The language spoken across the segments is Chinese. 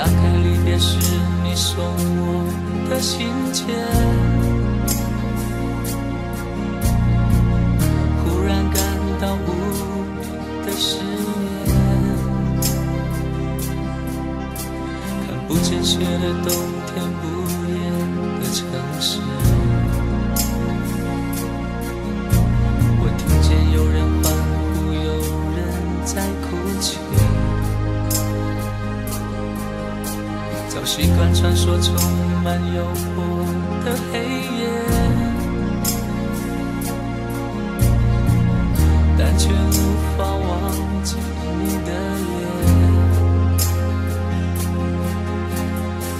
打开离别时你送我的信件，忽然感到无比的失眠。看不见雪的冬天，不夜的城市。我听见有人欢呼，有人在哭泣。我习惯穿梭充满诱惑的黑夜，但却无法忘记你的脸。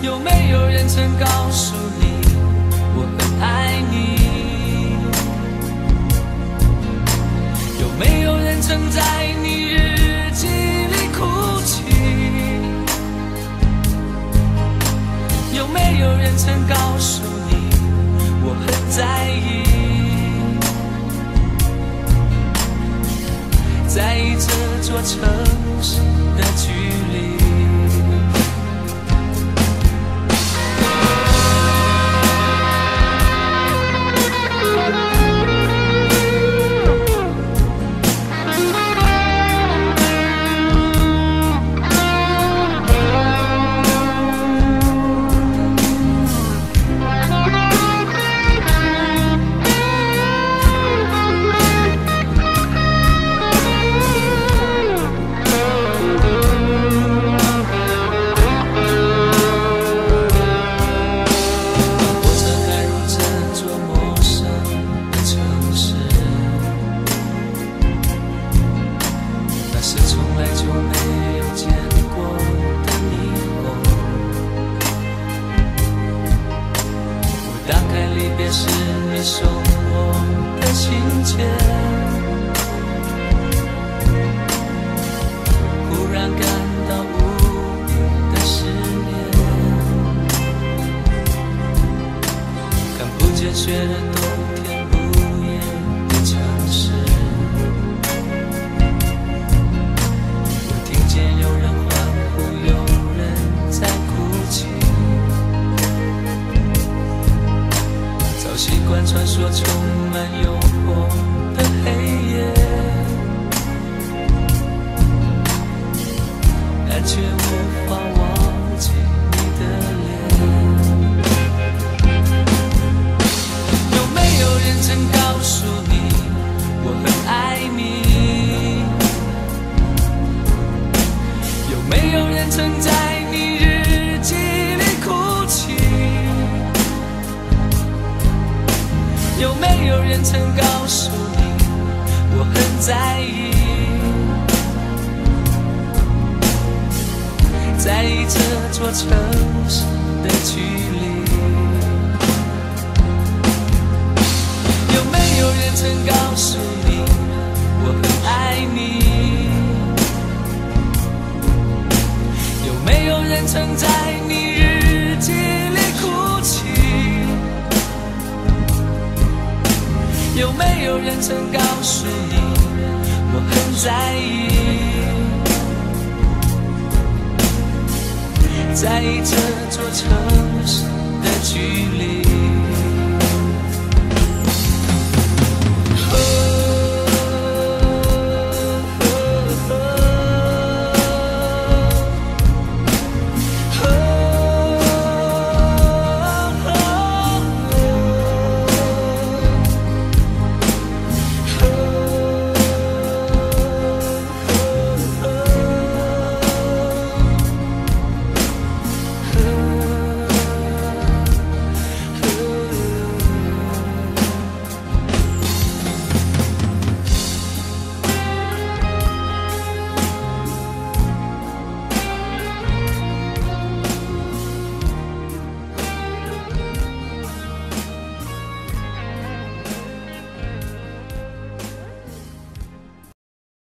有没有人曾告诉你，我很爱你？有没有人曾在车。来就没有见过的霓虹。我打开离别时你送我的信件，习惯穿梭充满诱惑的黑夜，但却无法忘记你的脸。有没有人曾告诉你有没有人曾告诉你，我很在意，在意这座城市的距离？有没有人曾告人曾告诉你，我很在意？在意这座城市的距离？